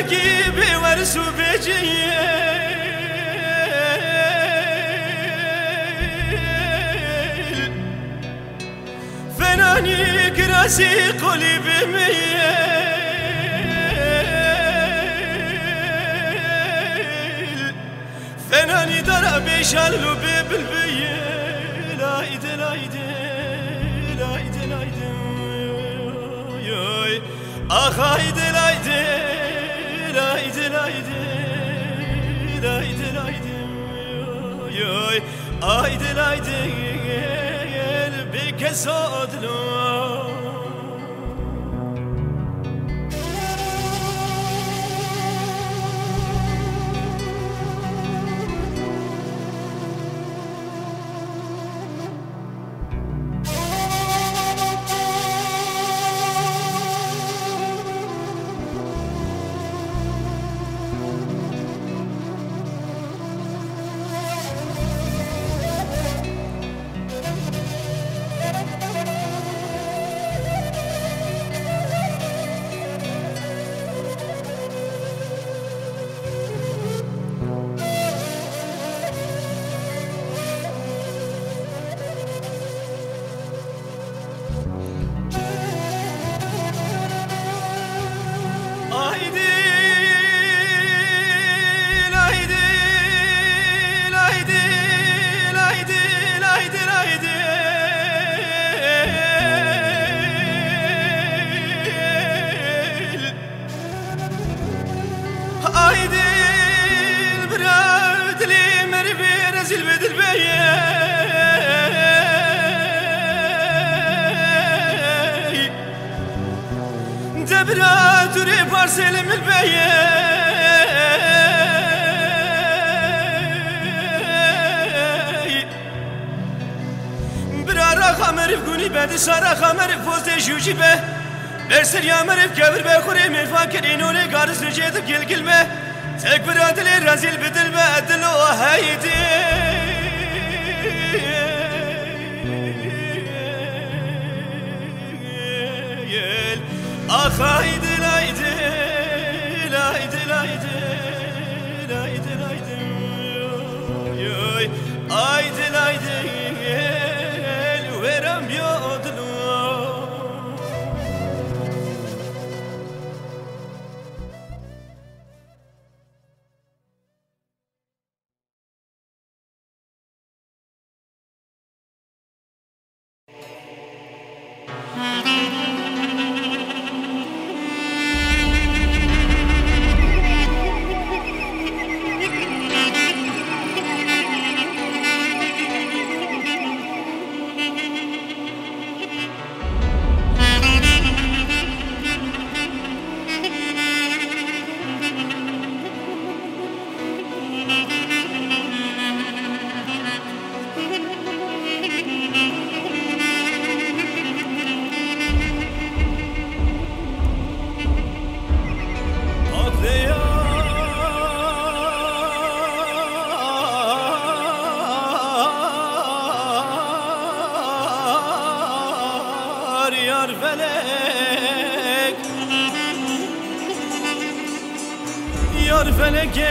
gibi var su beciye فناني كراسي قلبي ميل فناني دربي شلبي بالبيل عيد العيد العيد العيد اخ عيد aydın aydın yoy aydın aydın bir kez odlu بدی سارا خمر فوز جوجی به برسر یا مرف کبر به خوری من فاکر اینو نه گارس نجید گل گل به تک برادلی رزیل بدل به ادل و هیدی آخ هیدی لایدی لایدی لایدی لایدی لایدی لایدی لایدی yar feleke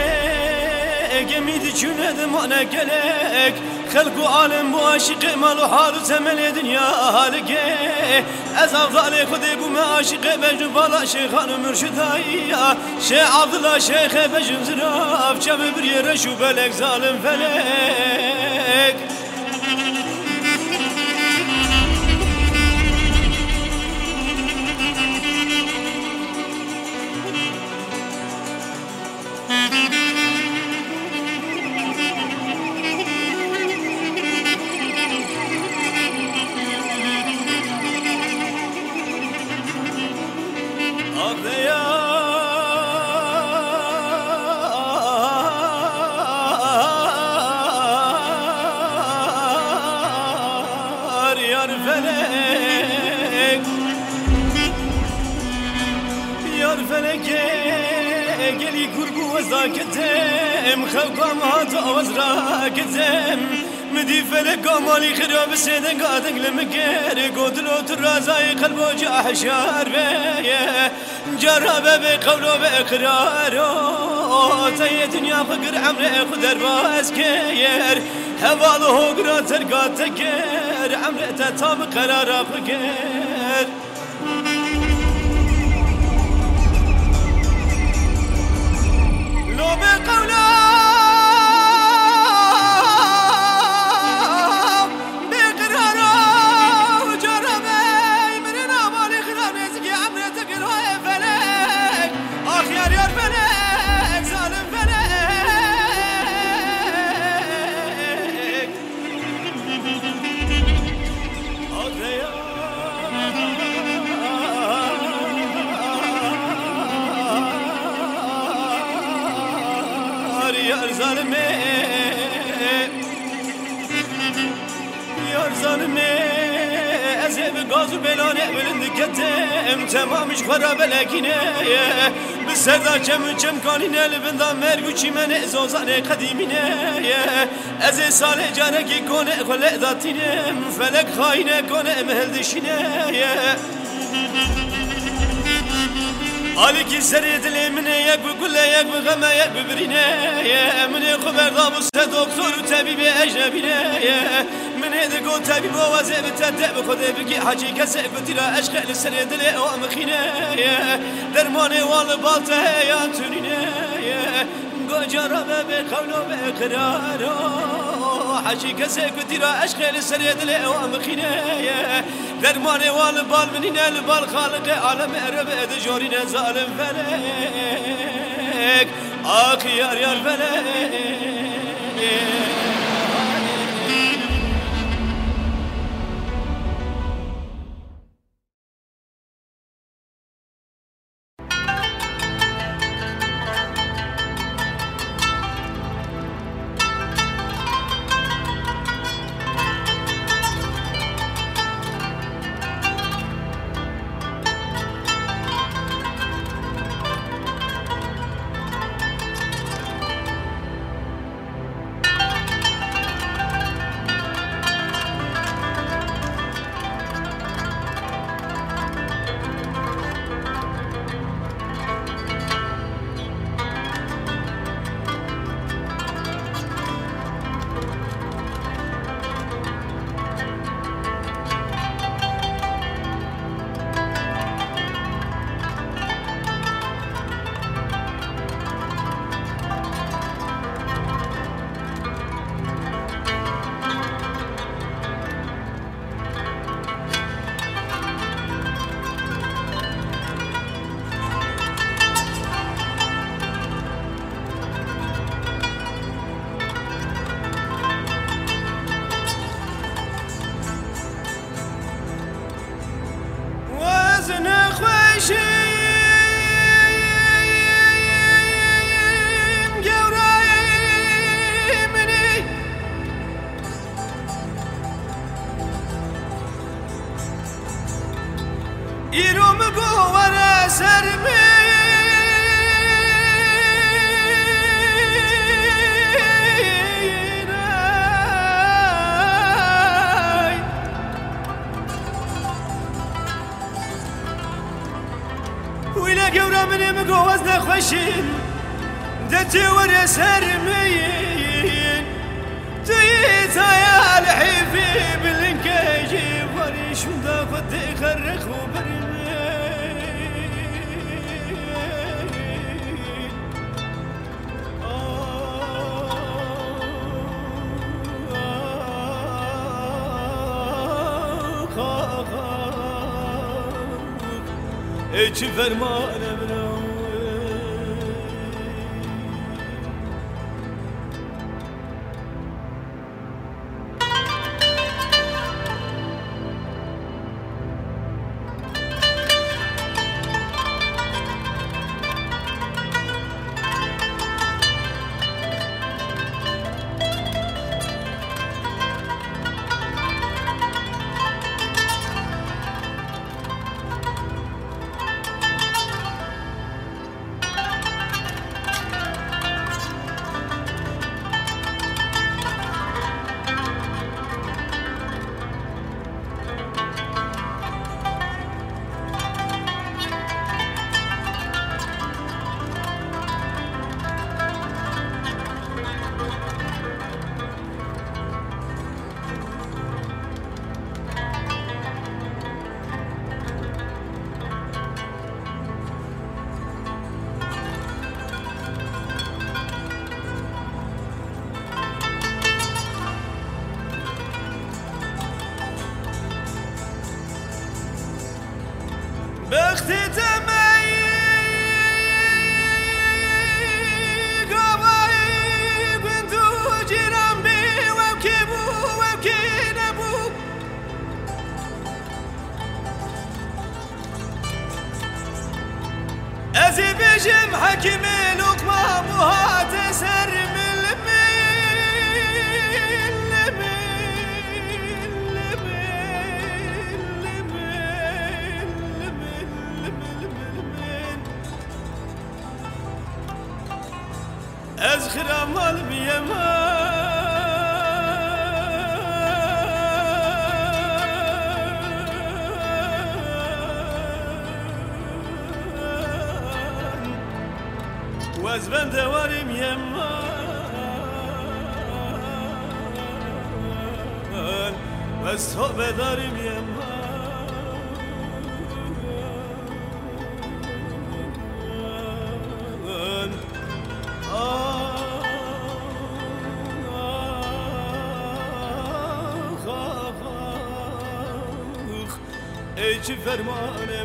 Gemi diküne dimane gelek Xelku alem bu aşık mal u haru temel dünya halge Ez avdale kudê bu me aşık bejim bala şeyhan mürşidaya Şeyh Abdullah şeyhe bejim zirav Çevi bir yere şu belek zalim felek مالي خراب سيدن قادق لمكير قدلو ترازاي قلبو جاح شار بيه جرب بقولو بإقرارو تي دنيا فقر عمري خدر باس كير هواله قرا ترقا تكير عمري تتاب قرار فكير لو بقولو ارزانمه از به گاز و بلانه بلند کتم تمامش خرابه لکینه به سردا کم کم کالینه لبندا مرگو چی من از ازازانه قدیمینه. از سال جانه که کنه. خلق داتینه فلک خاینه کنه. مهل دشینه. عليك سريد المنية يا ببرينا يا من خبر دابوس دكتور وطبيب أجنبيناية من هذا قول طبيب وزير تدب خذ بقي حاجي كسق بتلا أشقى لسريد الأقوام يا درماني والبالتها يا تنيناية قجرة بقول وبقراره جرب بقولو بقرارو حاجي كسب ترى اشغل السريد لي وامخينا درماني والبال منين البال خالق عالم ارب جوري ظالم فلك آخ يار يار فلك hiç fermanım حكيم yemez ben de varım yemez Ve sohbedarım yemez ah, ah, ah, Ey ki fermanı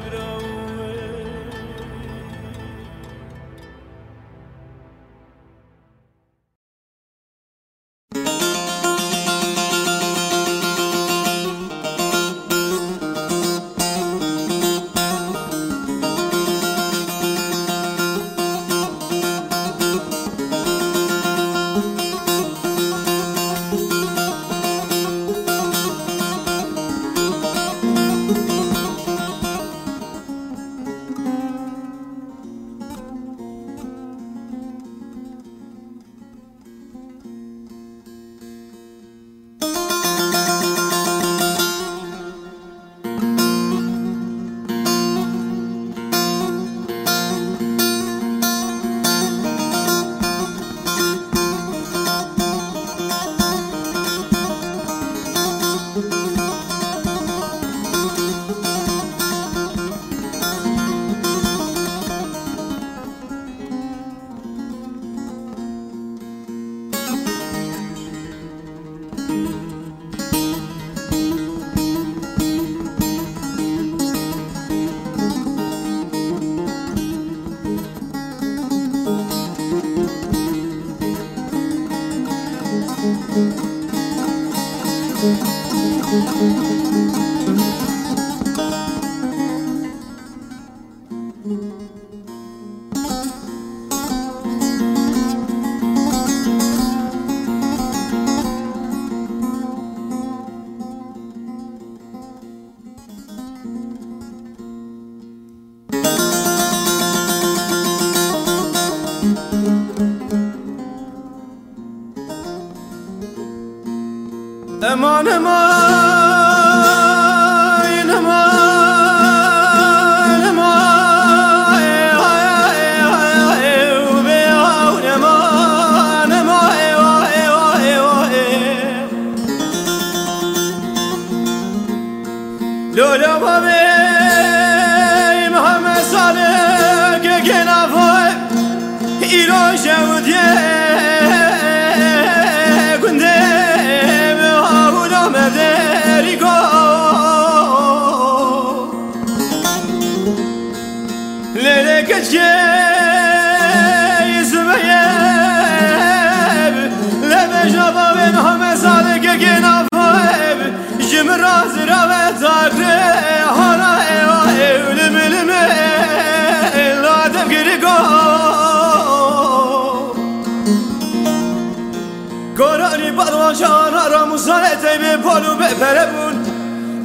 مصالح تيبي بولو بفربون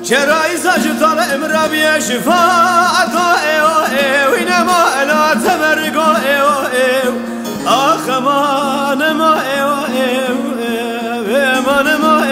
جرائز أجدال إمرابي شفاعة وينما لا تمرقو آخ ما نما ما نما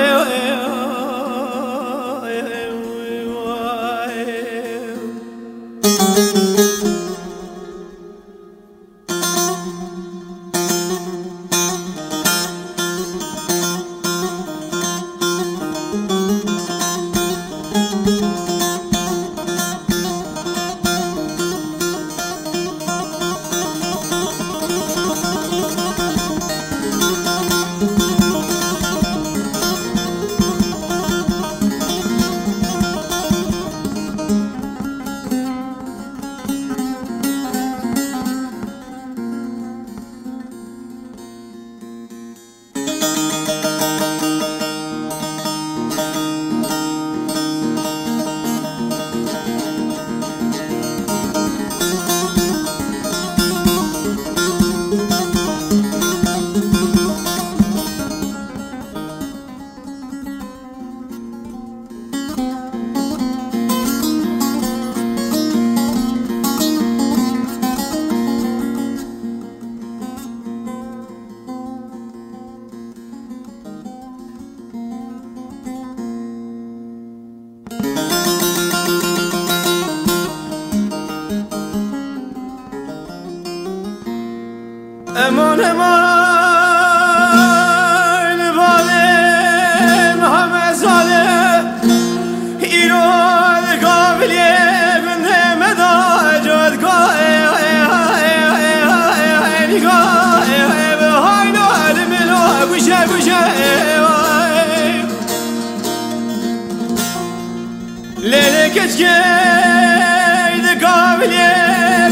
Biz geldi kavliye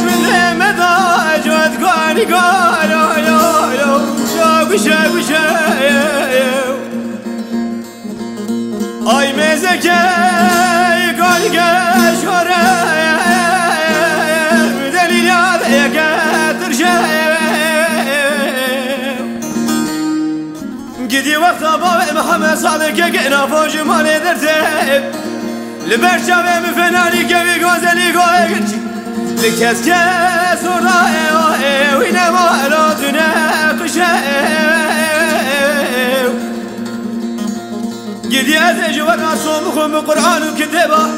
Bileme dacat gani gani Şakuşa kuşa Ay mezeke Gol geç oraya Delil ya da getir şey Gidiyor vakta babem Hamed Sadık'a Gena fojum hal لبرشم مفنانی که بیگازلی گوه گچی لکس کس ورا ایو ایو اینما را دونه قشه ایو گیدی از اجوان آسوم خون به قرآن و کتبا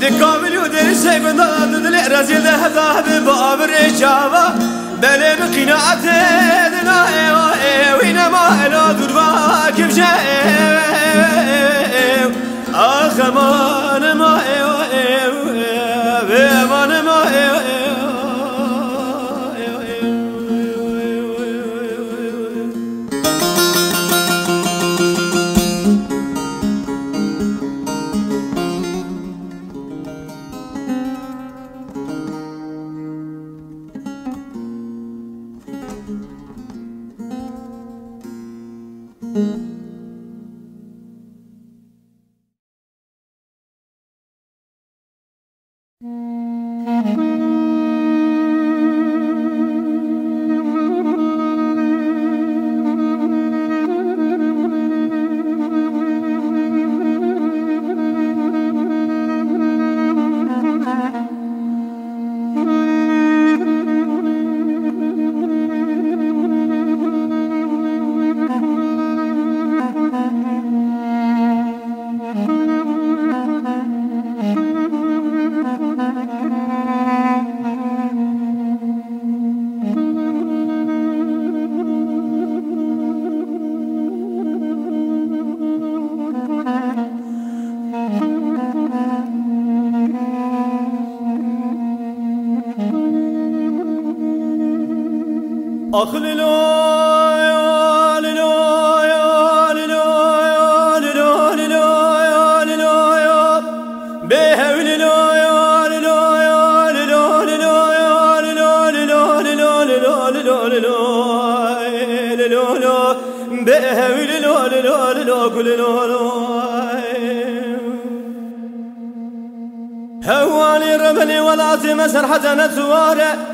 دکامل و دل سیبن دادو دل رزیل ده هده با آبر ایچاوا بله به قناعت دنا ایو ایو اینما را دور با کبشه ایو آخ ما نمای واخلي هواني ربلي ولا تمسر نتواري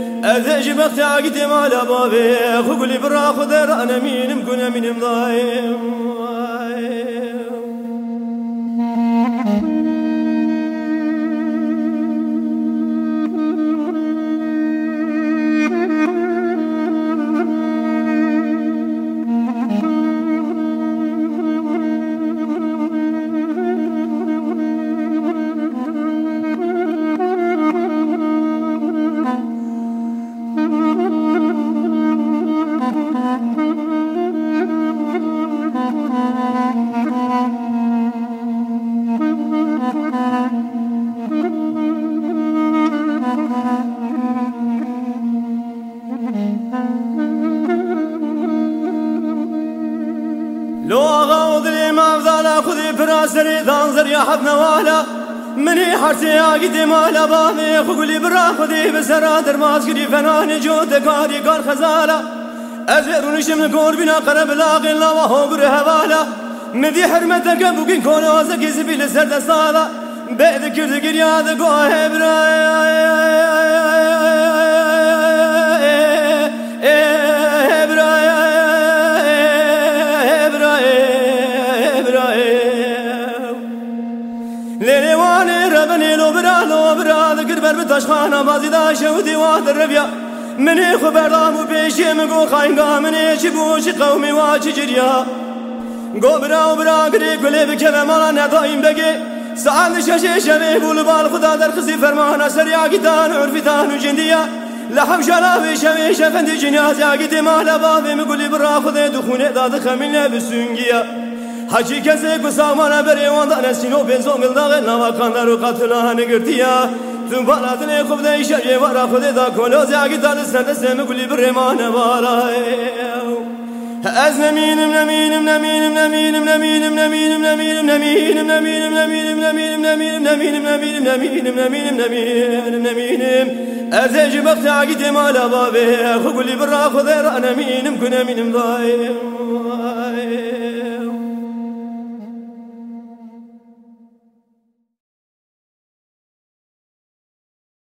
أذج بخت ما على بابي وقولي براخذ أنا مين مكون مين مضايم؟ يا حبنا والا مني حرسي يا قدي مالا باضي خقلي برا خدي بسرادر ماسكري فناني جود قاري قار خزالة أزير ونشم قور بنا قرب لاغي الله وهو قر هوالا. مدي حرمتك بوكين كون وزكي زبيل سرد صالة بعد كرد قريا ذا قوة برايا بنیلو برا لو برا دگر بر بتاش خانه بازی داشه و دیوار در بیا منی خو بردام و پیشی مگو خاینگا منی چی گو قومی و چی جریا. گو برا و برا گری گلی بکم مالا ندایم بگی. سعند شش شبی بول بال خدا در خزی فرمان سریا گیتان عرفتان و جندیا. لحم شلافی شبی شفندی جنیازی آگیتی مالا بابی مگولی برا خود دخونه داد خمیل بسونگیا حاجی کسی کو سامان بری واندان اسینو بنزون گلداغ نواکاندار و قاتل هانی گرتیا تم بالات نه خوب دی شری ورا خود دا کلوز یاگی دال سند سم گلی بر مان وارا از نمینم نمینم نمینم نمینم نمینم نمینم نمینم نمینم نمینم نمینم نمینم نمینم نمینم نمینم نمینم نمینم نمینم نمینم از اجی بخت عقی دمالا بابه خوب گلی بر خود را نمینم کنمینم وای